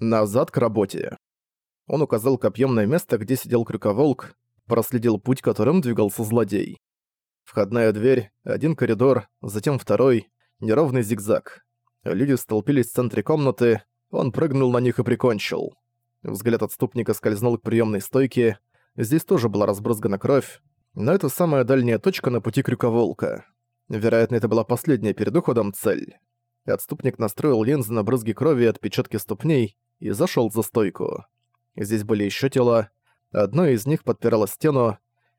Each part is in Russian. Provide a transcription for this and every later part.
Назад к работе. Он указал копьем на место, где сидел крюковолк, проследил путь, которым двигался злодей. Входная дверь, один коридор, затем второй, неровный зигзаг. Люди столпились в центре комнаты, он прыгнул на них и прикончил. Взгляд отступника скользнул к приемной стойке, здесь тоже была разбрызгана кровь, но это самая дальняя точка на пути крюковолка. Вероятно, это была последняя перед уходом цель. Отступник настроил линзы на брызги крови и отпечатки ступней и зашел за стойку. Здесь были еще тела, одно из них подпирало стену,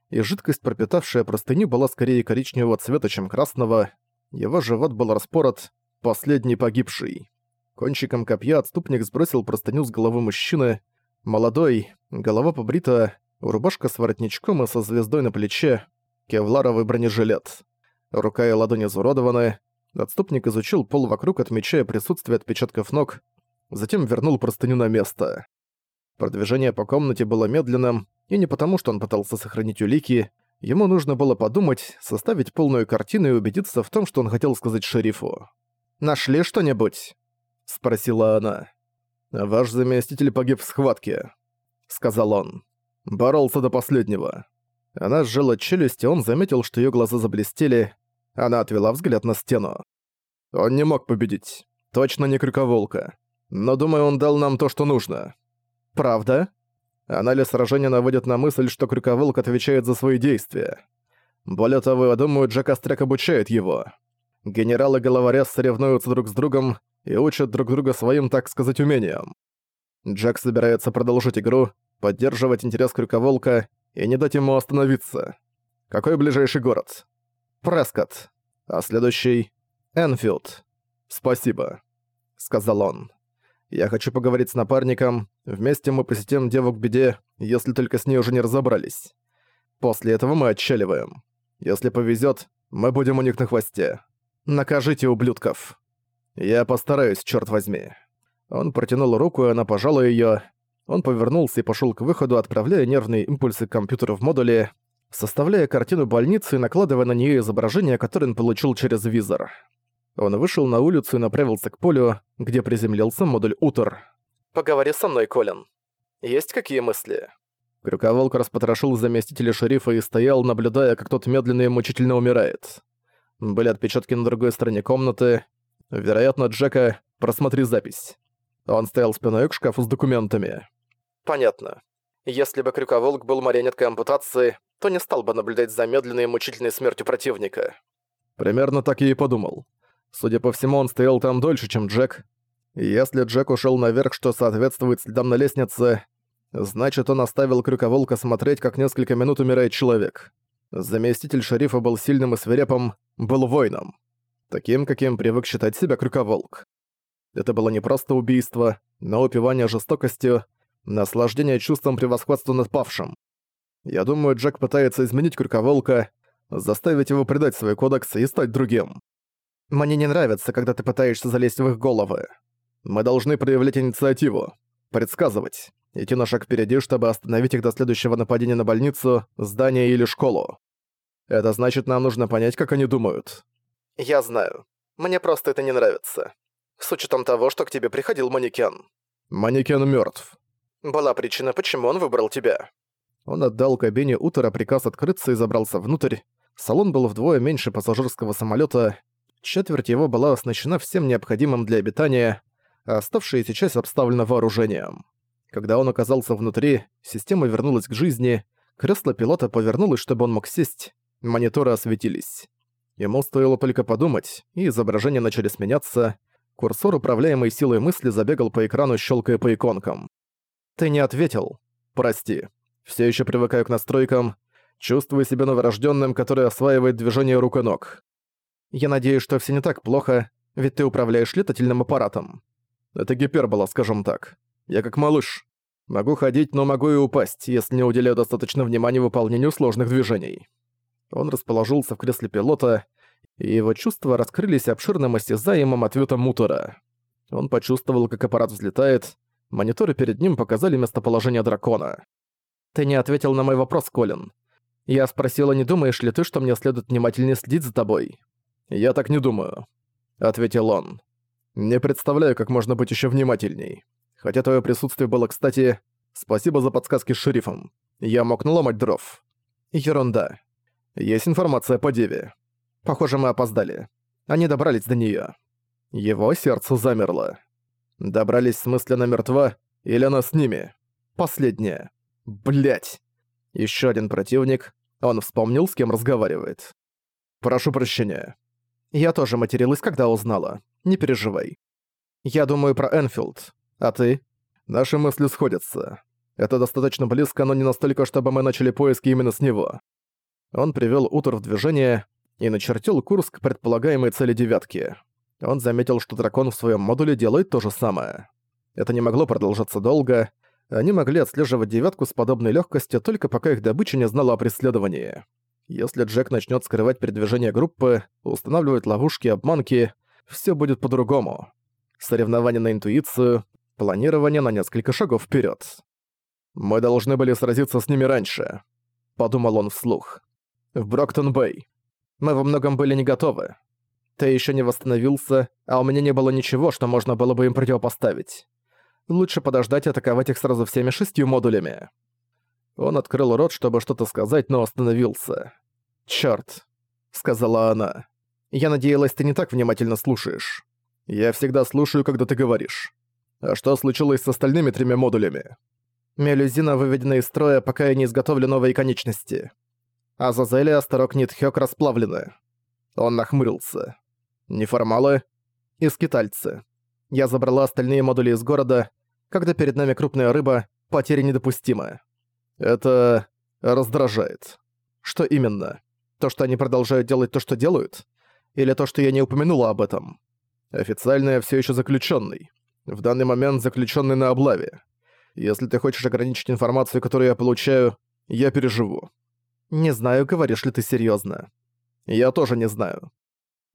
и жидкость, пропитавшая простыню, была скорее коричневого цвета, чем красного. Его живот был распорот, последний погибший. Кончиком копья отступник сбросил простыню с головы мужчины. Молодой, голова побрита, рубашка с воротничком и со звездой на плече, кевларовый бронежилет. Рука и ладони изуродованы. Отступник изучил пол вокруг, отмечая присутствие отпечатков ног, затем вернул простыню на место. Продвижение по комнате было медленным, и не потому, что он пытался сохранить улики, ему нужно было подумать, составить полную картину и убедиться в том, что он хотел сказать шерифу. «Нашли что-нибудь?» — спросила она. «Ваш заместитель погиб в схватке», — сказал он. Боролся до последнего. Она сжала челюсть, и он заметил, что её глаза заблестели. Она отвела взгляд на стену. Он не мог победить. Точно не крюковолка. Но думаю, он дал нам то, что нужно. Правда? Анализ сражения наводит на мысль, что Крюковолк отвечает за свои действия. Более того, я думаю, Джек Остряк обучает его. Генералы головорез соревнуются друг с другом и учат друг друга своим, так сказать, умениям. Джек собирается продолжить игру, поддерживать интерес Крюковолка и не дать ему остановиться. Какой ближайший город? Прескотт. А следующий — Энфилд. Спасибо, — сказал он. Я хочу поговорить с напарником. Вместе мы посетим деву к беде, если только с ней уже не разобрались. После этого мы отчаливаем. Если повезет, мы будем у них на хвосте. Накажите ублюдков. Я постараюсь, черт возьми. Он протянул руку, и она пожала ее. Он повернулся и пошел к выходу, отправляя нервные импульсы к компьютеру в модуле, составляя картину больницы и накладывая на нее изображение, которое он получил через визор. Он вышел на улицу и направился к полю, где приземлился модуль Утор. «Поговори со мной, Колин. Есть какие мысли?» Крюковолк распотрошил заместителя шерифа и стоял, наблюдая, как тот медленно и мучительно умирает. Были отпечатки на другой стороне комнаты. Вероятно, Джека «Просмотри запись». Он стоял спиной к шкафу с документами. «Понятно. Если бы Крюковолк был марионеткой ампутации, то не стал бы наблюдать за медленной и мучительной смертью противника». Примерно так я и подумал. Судя по всему, он стоял там дольше, чем Джек. если Джек ушел наверх, что соответствует следам на лестнице, значит, он оставил крюковолка смотреть, как несколько минут умирает человек. Заместитель шерифа был сильным и свирепым, был воином. Таким, каким привык считать себя крюковолк. Это было не просто убийство, но упивание жестокостью, наслаждение чувством превосходства над павшим. Я думаю, Джек пытается изменить крюковолка, заставить его предать свой кодекс и стать другим. Мне не нравится, когда ты пытаешься залезть в их головы. Мы должны проявлять инициативу, предсказывать, идти на шаг впереди, чтобы остановить их до следующего нападения на больницу, здание или школу. Это значит, нам нужно понять, как они думают. Я знаю. Мне просто это не нравится. С учетом того, что к тебе приходил манекен. Манекен мертв. Была причина, почему он выбрал тебя. Он отдал кабине Утора приказ открыться и забрался внутрь. Салон был вдвое меньше пассажирского самолета, Четверть его была оснащена всем необходимым для обитания, а оставшаяся часть обставлена вооружением. Когда он оказался внутри, система вернулась к жизни, кресло пилота повернулось, чтобы он мог сесть, мониторы осветились. Ему стоило только подумать, и изображения начали сменяться, курсор, управляемый силой мысли, забегал по экрану, щелкая по иконкам. «Ты не ответил. Прости. Все еще привыкаю к настройкам, чувствую себя новорожденным, который осваивает движение рук и ног. Я надеюсь, что все не так плохо, ведь ты управляешь летательным аппаратом. Это гипербола, скажем так. Я как малыш. Могу ходить, но могу и упасть, если не уделяю достаточно внимания выполнению сложных движений. Он расположился в кресле пилота, и его чувства раскрылись обширным осязаемым ответом мутора. Он почувствовал, как аппарат взлетает, мониторы перед ним показали местоположение дракона. «Ты не ответил на мой вопрос, Колин. Я спросила, не думаешь ли ты, что мне следует внимательнее следить за тобой? «Я так не думаю», — ответил он. «Не представляю, как можно быть еще внимательней. Хотя твое присутствие было кстати. Спасибо за подсказки с шерифом. Я мог наломать дров. Ерунда. Есть информация по Деве. Похоже, мы опоздали. Они добрались до неё. Его сердце замерло. Добрались в смысле она мертва, или она с ними? Последняя. Блять. Ещё один противник. Он вспомнил, с кем разговаривает. Прошу прощения. Я тоже материлась, когда узнала. Не переживай. Я думаю про Энфилд. А ты? Наши мысли сходятся. Это достаточно близко, но не настолько, чтобы мы начали поиски именно с него. Он привёл Утор в движение и начертил курс к предполагаемой цели девятки. Он заметил, что дракон в своём модуле делает то же самое. Это не могло продолжаться долго. Они могли отслеживать девятку с подобной лёгкостью только пока их добыча не знала о преследовании. Если Джек начнёт скрывать передвижение группы, устанавливать ловушки и обманки, всё будет по-другому. Соревнование на интуицию, планирование на несколько шагов вперёд. «Мы должны были сразиться с ними раньше», — подумал он вслух. «В Броктон-Бэй. Мы во многом были не готовы. Ты ещё не восстановился, а у меня не было ничего, что можно было бы им противопоставить. Лучше подождать и атаковать их сразу всеми шестью модулями». Он открыл рот, чтобы что-то сказать, но остановился. «Чёрт», — сказала она. «Я надеялась, ты не так внимательно слушаешь. Я всегда слушаю, когда ты говоришь. А что случилось с остальными тремя модулями?» Мелюзина выведена из строя, пока я не изготовлю новые конечности. Азазель и Астерок Нитхёк расплавлены. Он нахмурился. Неформалы и скитальцы. Я забрала остальные модули из города. Когда перед нами крупная рыба, потери недопустимы. Это раздражает. Что именно? То, что они продолжают делать то, что делают? Или то, что я не упомянула об этом? Официально я всё ещё заключённый. В данный момент заключённый на облаве. Если ты хочешь ограничить информацию, которую я получаю, я переживу. Не знаю, говоришь ли ты серьезно. Я тоже не знаю.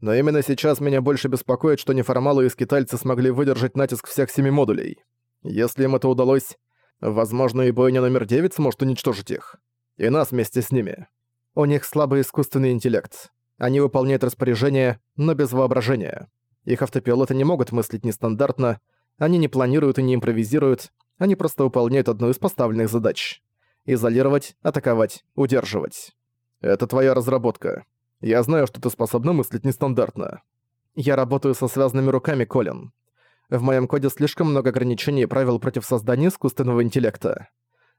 Но именно сейчас меня больше беспокоит, что неформалы и скитальцы смогли выдержать натиск всех семи модулей. Если им это удалось, возможно, и бойня номер девять сможет уничтожить их. И нас вместе с ними. У них слабый искусственный интеллект. Они выполняют распоряжения, но без воображения. Их автопилоты не могут мыслить нестандартно, они не планируют и не импровизируют, они просто выполняют одну из поставленных задач. Изолировать, атаковать, удерживать. Это твоя разработка. Я знаю, что ты способна мыслить нестандартно. Я работаю со связанными руками, Колин. В моем коде слишком много ограничений и правил против создания искусственного интеллекта.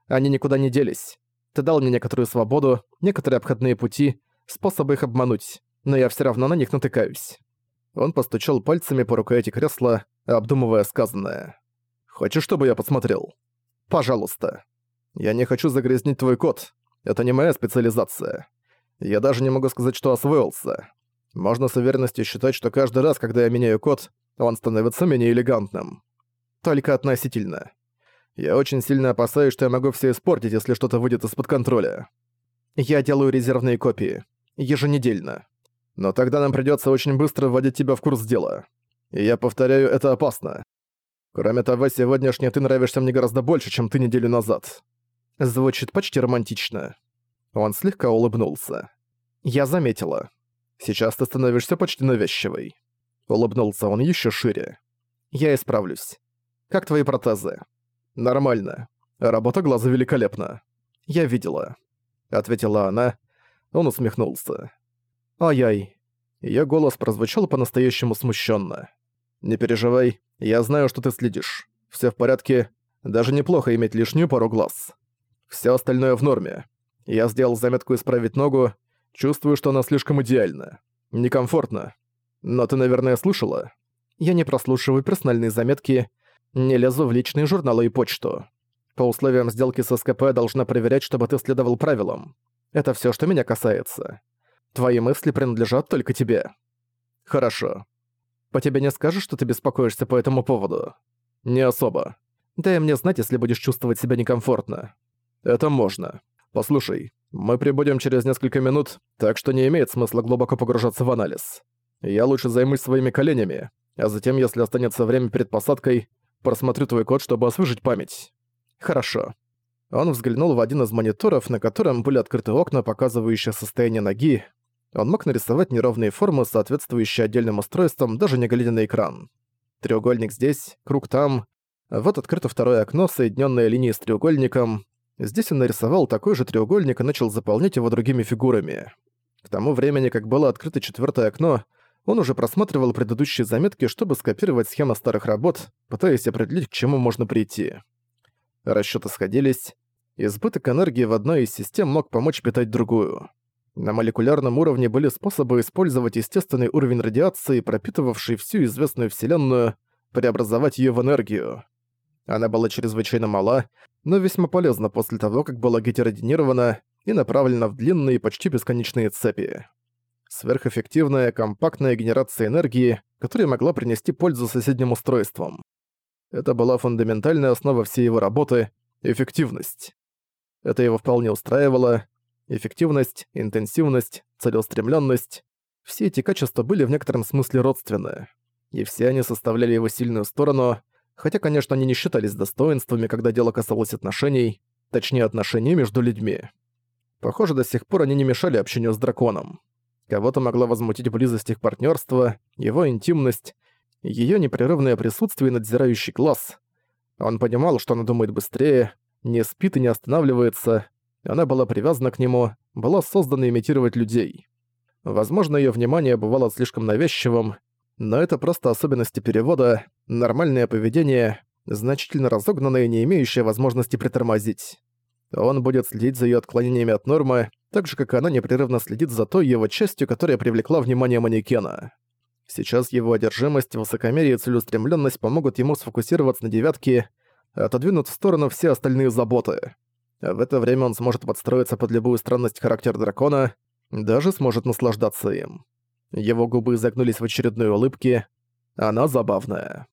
Они никуда не делись. Ты дал мне некоторую свободу, некоторые обходные пути, способы их обмануть, но я все равно на них натыкаюсь. Он постучал пальцами по рукояти кресла, обдумывая сказанное. Хочешь, чтобы я посмотрел? Пожалуйста. Я не хочу загрязнить твой код. Это не моя специализация. Я даже не могу сказать, что освоился. Можно с уверенностью считать, что каждый раз, когда я меняю код, он становится менее элегантным. Только относительно. Я очень сильно опасаюсь, что я могу все испортить, если что-то выйдет из-под контроля. Я делаю резервные копии. Еженедельно. Но тогда нам придётся очень быстро вводить тебя в курс дела. И я повторяю, это опасно. Кроме того, сегодняшний ты нравишься мне гораздо больше, чем ты неделю назад. Звучит почти романтично. Он слегка улыбнулся. Я заметила. Сейчас ты становишься почти навязчивой. Улыбнулся он еще шире. Я исправлюсь. Как твои протезы? Нормально. Работа глаза великолепна. Я видела. Ответила она. Он усмехнулся. Ай-яй. Её голос прозвучал по-настоящему смущенно. Не переживай, я знаю, что ты следишь. Все в порядке. Даже неплохо иметь лишнюю пару глаз. Все остальное в норме. Я сделал заметку исправить ногу. Чувствую, что она слишком идеальна. Некомфортно. Но ты, наверное, слышала? Я не прослушиваю персональные заметки, не лезу в личные журналы и почту. По условиям сделки с СКП должна проверять, чтобы ты следовал правилам. Это все, что меня касается. Твои мысли принадлежат только тебе. Хорошо. По тебе не скажешь, что ты беспокоишься по этому поводу? Не особо. Дай мне знать, если будешь чувствовать себя некомфортно. Это можно. Послушай, мы прибудем через несколько минут, так что не имеет смысла глубоко погружаться в анализ. Я лучше займусь своими коленями, а затем, если останется время перед посадкой, просмотрю твой код, чтобы освежить память. Хорошо. Он взглянул в один из мониторов, на котором были открыты окна, показывающие состояние ноги, он мог нарисовать неровные формы, соответствующие отдельным устройствам, даже не глядя на экран. Треугольник здесь, круг там. Вот открыто второе окно, соединённое линией с треугольником. Здесь он нарисовал такой же треугольник и начал заполнять его другими фигурами. К тому времени, как было открыто четвёртое окно, он уже просматривал предыдущие заметки, чтобы скопировать схемы старых работ, пытаясь определить, к чему можно прийти. Расчёты сходились. Избыток энергии в одной из систем мог помочь питать другую. На молекулярном уровне были способы использовать естественный уровень радиации, пропитывавший всю известную Вселенную, преобразовать её в энергию. Она была чрезвычайно мала, но весьма полезна после того, как была гетеродинирована и направлена в длинные почти бесконечные цепи. Сверхэффективная, компактная генерация энергии, которая могла принести пользу соседним устройствам. Это была фундаментальная основа всей его работы — эффективность. Это его вполне устраивало. Эффективность, интенсивность, целеустремленность — все эти качества были в некотором смысле родственны. И все они составляли его сильную сторону, хотя, конечно, они не считались достоинствами, когда дело касалось отношений, точнее отношений между людьми. Похоже, до сих пор они не мешали общению с драконом. Кого-то могла возмутить близость их партнерства, его интимность, ее непрерывное присутствие и надзирающий глаз. Он понимал, что она думает быстрее, не спит и не останавливается. Она была привязана к нему, была создана имитировать людей. Возможно, ее внимание бывало слишком навязчивым, но это просто особенности перевода, нормальное поведение, значительно разогнанное и не имеющее возможности притормозить. Он будет следить за ее отклонениями от нормы, так же, как она непрерывно следит за той его частью, которая привлекла внимание манекена. Сейчас его одержимость, высокомерие и целеустремленность помогут ему сфокусироваться на девятке, отодвинуть в сторону все остальные заботы. В это время он сможет подстроиться под любую странность характера дракона, даже сможет наслаждаться им. Его губы загнулись в очередной улыбке. Она забавная.